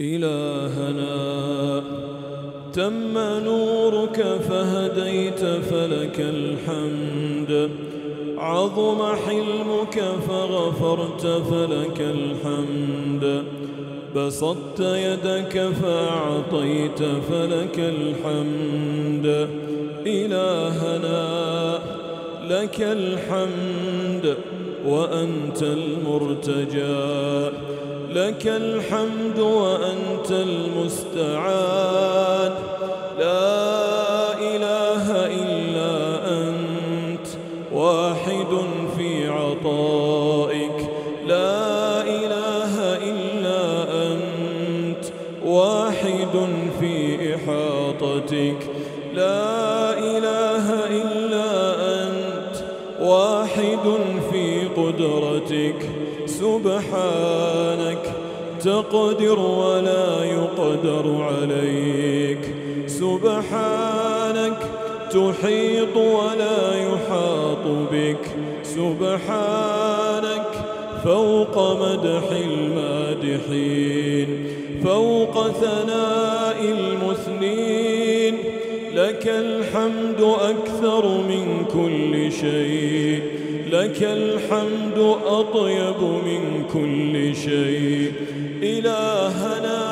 إلهنا تم نورك فهديت فلك الحمد. عظم حلمك فغفرت فلك الحمد. بسطت يدك فأعطيت فلك الحمد. إلهنا لك الحمد وأنت المرتجى. لك الحمد وأنت المستعان. لا إله إلا أنت واحد في عطائك. لا إله إلا أنت واحد في إحاطتك. لا إله إلا أنت واحد في قدرتك. سبحانك تقدر ولا يقدر عليك. سبحانك تحيط ولا يحاط بك. سبحانك فوق مدح المادحين فوق ثناء المثنين. لك الحمد أكثر من كل شيء. لك الحمد أطيب من كل شيء. إلهنا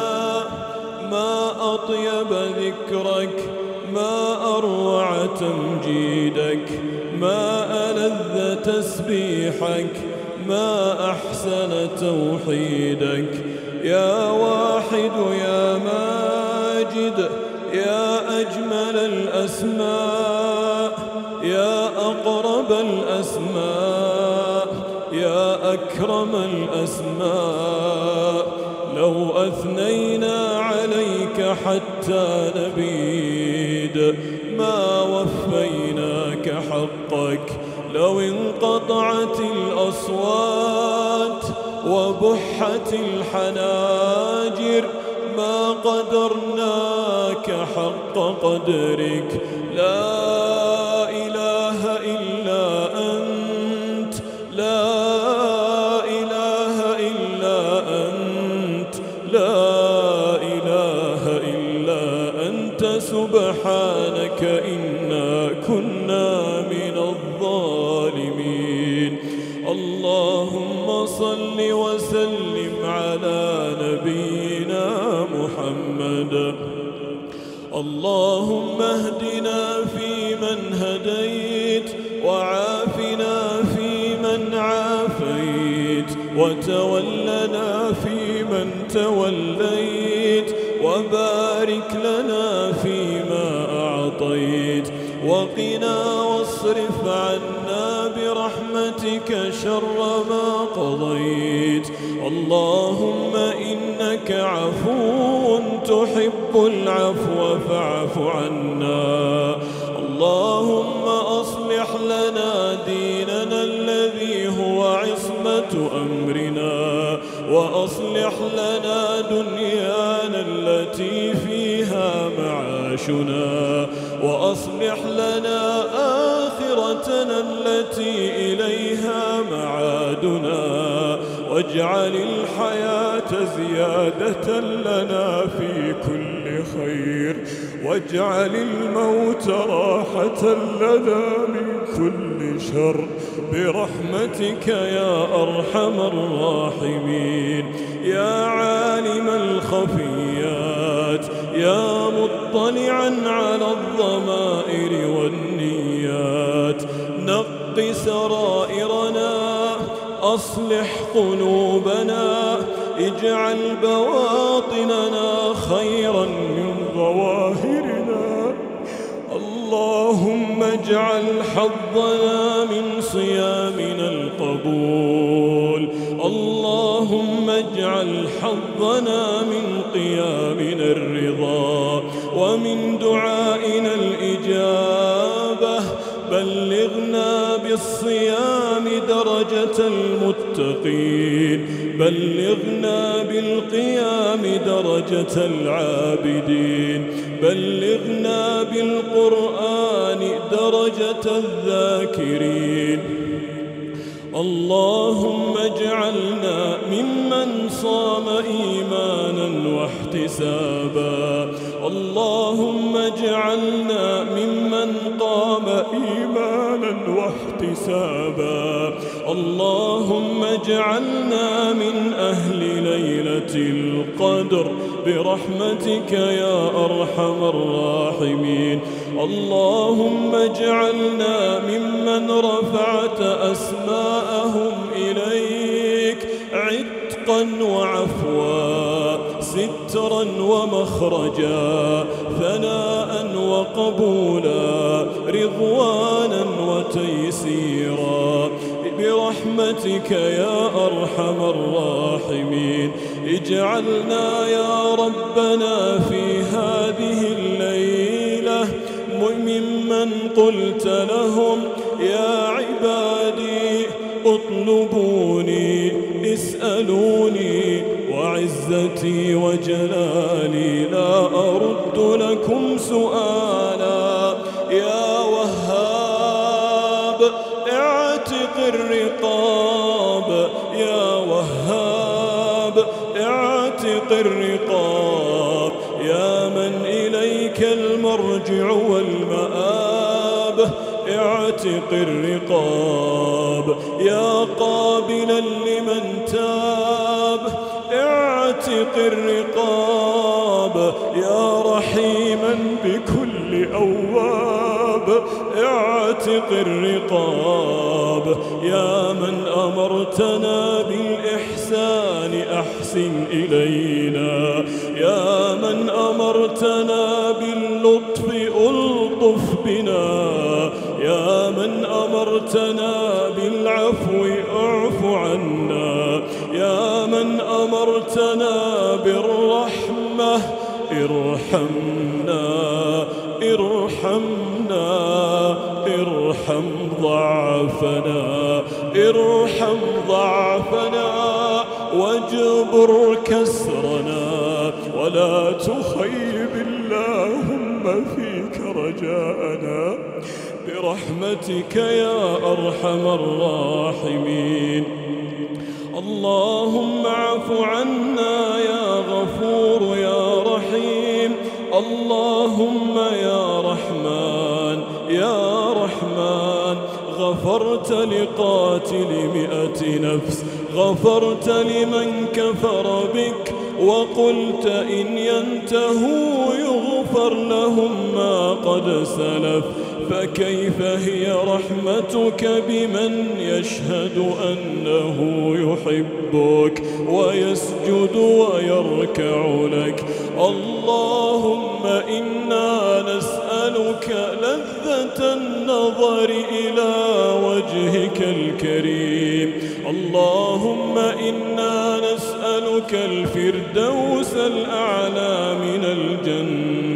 ما أطيب ذكرك ما أروع تمجيدك ما ألذ تسبيحك ما أحسن توحيدك. يا واحد يا ماجد يا أجمل الأسماء يا أقرب الأسماء يا أكرم الأسماء. لو أثنينا عليك حتى نبيد ما وفيناك حقك. لو انقطعت الأصوات وبحت الحناجر ما قدرناك حق قدرك. لا محمد. اللهم اهدنا فيمن هديت وعافنا فيمن عافيت وتولنا فيمن توليت وبارك لنا فيما أعطيت. وقنا واصرف عنا برحمتك شر ما قضيت. اللهم إنك عفو تحب العفو فاعف عنا. اللهم أصلح لنا ديننا الذي هو عصمة أمرنا. وأصلح لنا دنيانا التي فيها معاشنا. وأصلح لنا آخرتنا التي إليها معادنا واجعل الحياة زيادة لنا في كل خير واجعل الموت راحة لنا من كل شر. برحمتك يا أرحم الراحمين يا عالم الخفيات. يا مطلعا على الضمائر والنيات. نق سرائرنا أصلح قلوبنا اجعل بواطننا خيرا من ظواهرنا. اللهم اجعل حظنا من صيامنا القبول. اللهم اجعل حظنا من قيامنا الرضا ومن دعائنا الإجابة. بلغنا بالصيام درجة المتقين. بلغنا بالقيام درجة العابدين. بلغنا بالقرآن درجة الذاكرين. اللهم اجعلنا ممن صام إيمانا واحتسابا. اللهم اجعلنا ممن قام إيمانا واحتسابا. اللهم اجعلنا من أهل ليلة القدر. برحمتك يا أرحم الراحمين. اللهم اجعلنا ممن رفعت أسماءهم إليك. عتقا وعفوا. سترا ومخرجا ثناء وقبولا رضوانا وتيسيرا. برحمتك يا أرحم الراحمين. اجعلنا يا ربنا في هذه الليلة ممن قلت لهم يا عبادي اطلبوني اسألوني وعزتي وجلالي لا أرد لكم سؤالا. يا وهاب اعتق الرقاب. يا وهاب اعتق الرقاب. يا من إليك المرجع والمآب. اعتق الرقاب. يا قابلا لمن تاب اعتق الرقاب. يا رحيما بكل أواب اعتق الرقاب. يا من أمرتنا بالإحسان أحسن إلينا. يا من أمرتنا باللطف ألطف بنا. أمرتنا بالعفو اعف عنا. يا من أمرتنا بالرحمة ارحمنا ارحمنا ارحم ضعفنا ارحم ضعفنا واجبر كسرنا. ولا تخيب اللهم فيك رجاءنا. برحمتك يا أرحم الراحمين. اللهم اعف عنا يا غفور يا رحيم. اللهم يا رحمن يا رحمن. غفرت لقاتل مئة نفس. غفرت لمن كفر بك. وقلت إن ينتهوا يغفر لهم ما قد سلف. فكيف هي رحمتك بمن يشهد أنه يحبك ويسجد ويركع لك؟ اللهم إنا نسألك لذة النظر إلى وجهك الكريم. اللهم إنا نسألك الفردوس الأعلى من الجنة.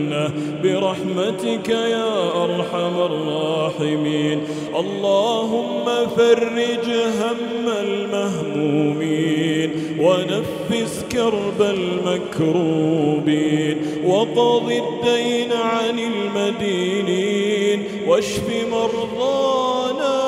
برحمتك يا أرحم الراحمين. اللهم فرج هم المهمومين ونفس كرب المكروبين وقض الدين عن المدينين واشف مرضانا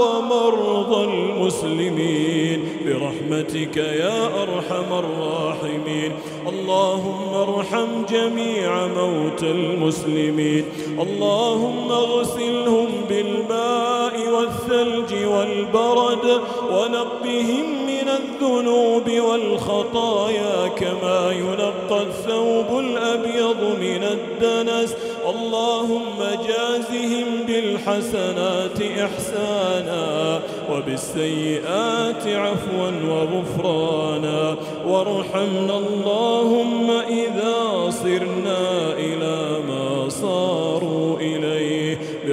ومرضى المسلمين. برحمتك يا أرحم الراحمين. اللهم ارحم جميع موتى المسلمين. اللهم اغسلهم بالماء والثلج والبرد ونقهم من الذنوب والخطايا كما ينقى الثوب الأبيض من الدنس. اللهم جازهم بالحسنات إحسانا وبالسيئات عفوا وغفرانا. وارحمنا اللهم إذا صرنا إلى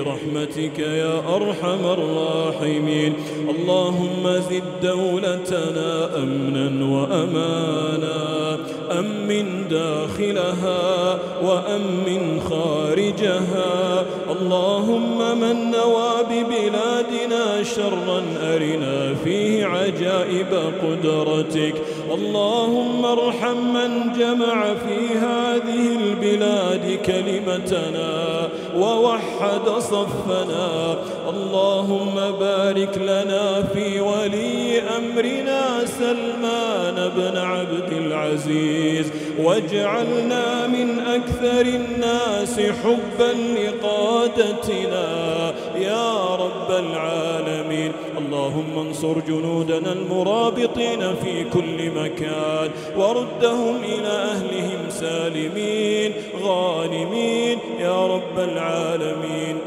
برحمتك يا أرحم الراحمين. اللهم زد دولتنا أمنا وأمانا. أمن داخلها وأمن خارجها. اللهم من نوى ببلادنا شرا أرنا فيه عجائب قدرتك. اللهم ارحم من جمع في هذه البلاد كلمتنا ووحد صفنا. اللهم بارك لنا في ولي أمرنا سلمان بن عبد العزيز. واجعلنا من أكثر الناس حبا لقادتنا يا رب العالمين. اللهم انصر جنودنا المرابطين في كل مكان وردهم إلى أهلهم سالمين غانمين يا رب العالمين.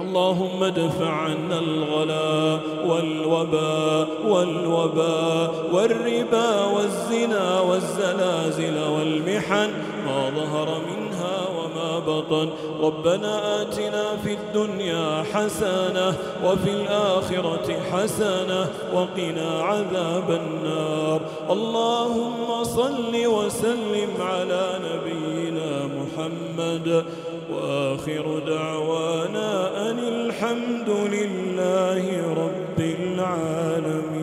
اللهم ادفع عنا الغلاء والوباء والوباء والربا والزنا والزلازل والمحن ما ظهر وما بطن ربنا آتنا في الدنيا حسنة وفي الآخرة حسنة وقنا عذاب النار. اللهم صل وسلم على نبينا محمد. وآخر دعوانا أن الحمد لله رب العالمين.